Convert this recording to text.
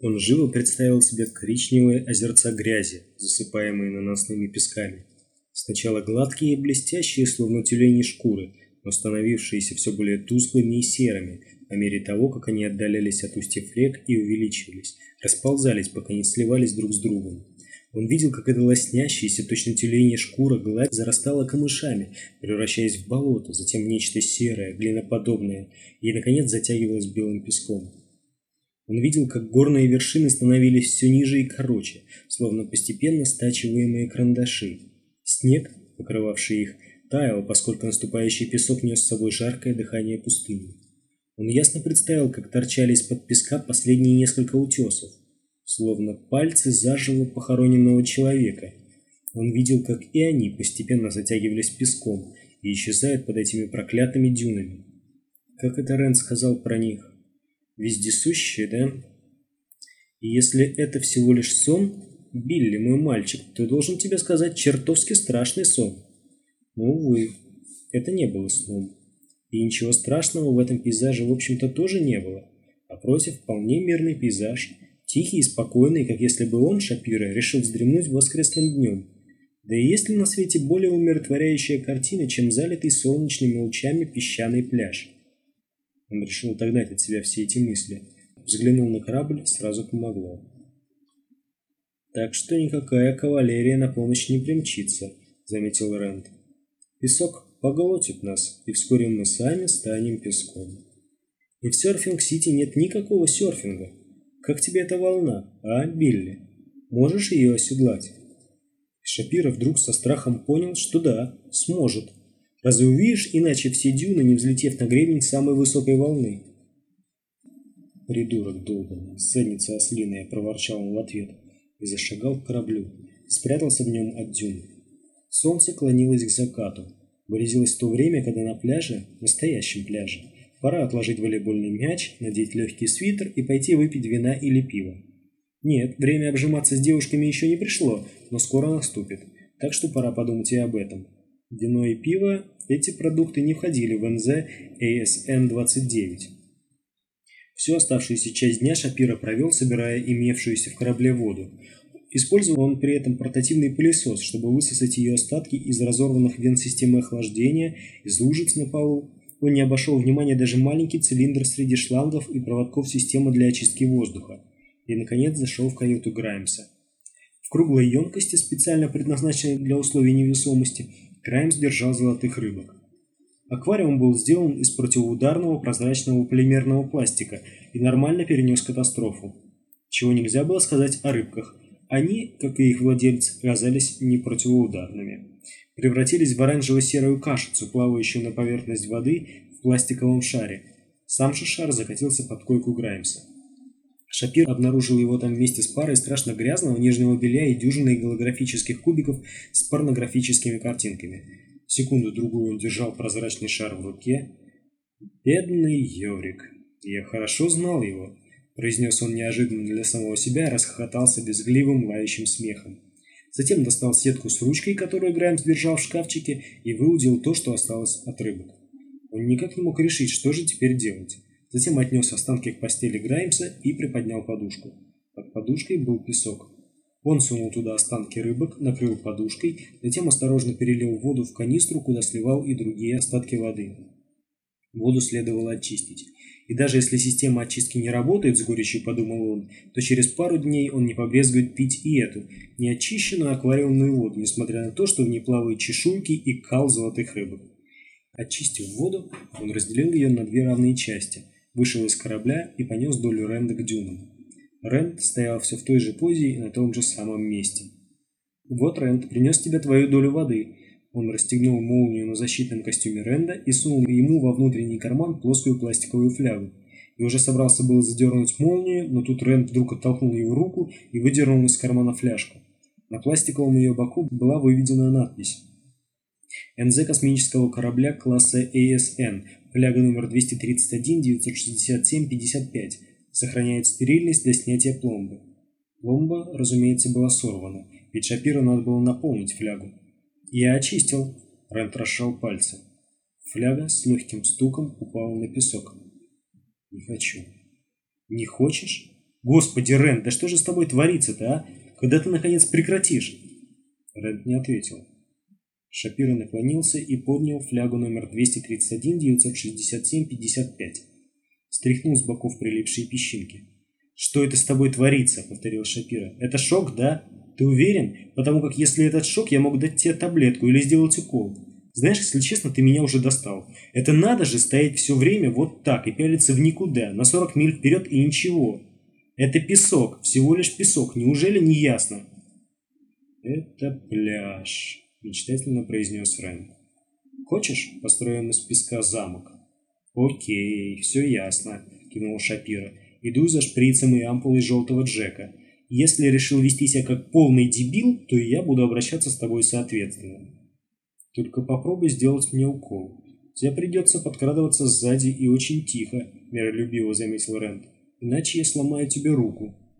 Он живо представил себе коричневые озерца грязи, засыпаемые наносными песками. Сначала гладкие и блестящие, словно тюлени шкуры, но становившиеся все более тусклыми и серыми, по мере того, как они отдалялись от устьев рек и увеличивались, расползались, пока не сливались друг с другом. Он видел, как эта лоснящаяся, точно тюленья шкура гладь зарастала камышами, превращаясь в болото, затем в нечто серое, глиноподобное, и, наконец, затягивалось белым песком. Он видел, как горные вершины становились все ниже и короче, словно постепенно стачиваемые карандаши. Снег, покрывавший их, таял, поскольку наступающий песок нес с собой жаркое дыхание пустыни. Он ясно представил, как торчали из-под песка последние несколько утесов, словно пальцы заживо похороненного человека. Он видел, как и они постепенно затягивались песком и исчезают под этими проклятыми дюнами. Как это Рен сказал про них? Вездесущие, да? И если это всего лишь сон, Билли, мой мальчик, то должен тебе сказать чертовски страшный сон. Но, увы, это не было сном. И ничего страшного в этом пейзаже, в общем-то, тоже не было. Напротив, вполне мирный пейзаж, тихий и спокойный, как если бы он, Шапира, решил вздремнуть воскресным днем. Да и есть ли на свете более умиротворяющая картина, чем залитый солнечными лучами песчаный пляж? Он решил отогнать от себя все эти мысли. Взглянул на корабль, сразу помогло. «Так что никакая кавалерия на помощь не примчится», — заметил Рэнд. «Песок поглотит нас, и вскоре мы сами станем песком. И в Серфинг-Сити нет никакого серфинга. Как тебе эта волна, а, Билли? Можешь ее оседлать?» Шапира вдруг со страхом понял, что да, сможет. Разве увидишь иначе все дюны, не взлетев на гребень самой высокой волны? «Придурок долбанный, задница ослиная!» – проворчал он в ответ и зашагал к кораблю, спрятался в нем от дюн. Солнце клонилось к закату. Близилось то время, когда на пляже, настоящем пляже, пора отложить волейбольный мяч, надеть легкий свитер и пойти выпить вина или пива. Нет, время обжиматься с девушками еще не пришло, но скоро наступит, так что пора подумать и об этом. Вино и пиво – эти продукты не входили в НЗ ASN-29. Всю оставшуюся часть дня Шапира провел, собирая имевшуюся в корабле воду. Использовал он при этом портативный пылесос, чтобы высосать ее остатки из разорванных вен системы охлаждения, из лужиц на полу. Он не обошел внимания даже маленький цилиндр среди шлангов и проводков системы для очистки воздуха. И, наконец, зашел в каюту Граймса. В круглой емкости, специально предназначенной для условий невесомости, Граймс держал золотых рыбок. Аквариум был сделан из противоударного прозрачного полимерного пластика и нормально перенес катастрофу. Чего нельзя было сказать о рыбках. Они, как и их владельцы, оказались не противоударными. Превратились в оранжево-серую кашицу, плавающую на поверхность воды в пластиковом шаре. Сам же шар закатился под койку Граймса. Шапир обнаружил его там вместе с парой страшно грязного нижнего белья и дюжиной голографических кубиков с порнографическими картинками. Секунду-другую он держал прозрачный шар в руке. «Бедный Йорик. Я хорошо знал его», – произнес он неожиданно для самого себя и расхохотался безгливым лающим смехом. Затем достал сетку с ручкой, которую Граймс держал в шкафчике, и выудил то, что осталось от рыбок. Он никак не мог решить, что же теперь делать. Затем отнес останки к постели Граймса и приподнял подушку. Под подушкой был песок. Он сунул туда останки рыбок, накрыл подушкой, затем осторожно перелил воду в канистру, куда сливал и другие остатки воды. Воду следовало очистить. И даже если система очистки не работает, с горечью подумал он, то через пару дней он не побрезгует пить и эту, неочищенную аквариумную воду, несмотря на то, что в ней плавают чешуйки и кал золотых рыбок. Очистив воду, он разделил ее на две равные части, вышел из корабля и понес долю Ренда к дюнам. Рэнд стоял все в той же позе и на том же самом месте. «Вот, Рэнд, принес тебе твою долю воды». Он расстегнул молнию на защитном костюме Ренда и сунул ему во внутренний карман плоскую пластиковую флягу. И уже собрался было задернуть молнию, но тут Рэнд вдруг оттолкнул его руку и выдернул из кармана фляжку. На пластиковом ее боку была выведена надпись. НЗ космического корабля класса ASN, фляга номер 231-967-55 сохраняет стерильность для снятия пломбы. Пломба, разумеется, была сорвана, ведь Шапира надо было наполнить флягу. «Я очистил», – Рент расшал пальцы. Фляга с легким стуком упала на песок. «Не хочу». «Не хочешь?» Господи, Рен, да что же с тобой творится-то, а? Когда ты, наконец, прекратишь?» Рент не ответил. Шапира наклонился и поднял флягу номер 231-967-55. Стряхнул с боков прилипшие песчинки. «Что это с тобой творится?» — повторил Шапира. «Это шок, да? Ты уверен? Потому как если этот шок, я мог дать тебе таблетку или сделать укол. Знаешь, если честно, ты меня уже достал. Это надо же стоять все время вот так и пялиться в никуда, на 40 миль вперед и ничего. Это песок, всего лишь песок, неужели не ясно?» «Это пляж», — мечтательно произнес Рен. «Хочешь, построим из песка замок?» «Окей, все ясно», — кивнул Шапира. «Иду за шприцем и ампулой желтого Джека. Если решил вести себя как полный дебил, то и я буду обращаться с тобой соответственно. Только попробуй сделать мне укол. Тебе придется подкрадываться сзади и очень тихо, миролюбиво заметил Рэнд. Иначе я сломаю тебе руку.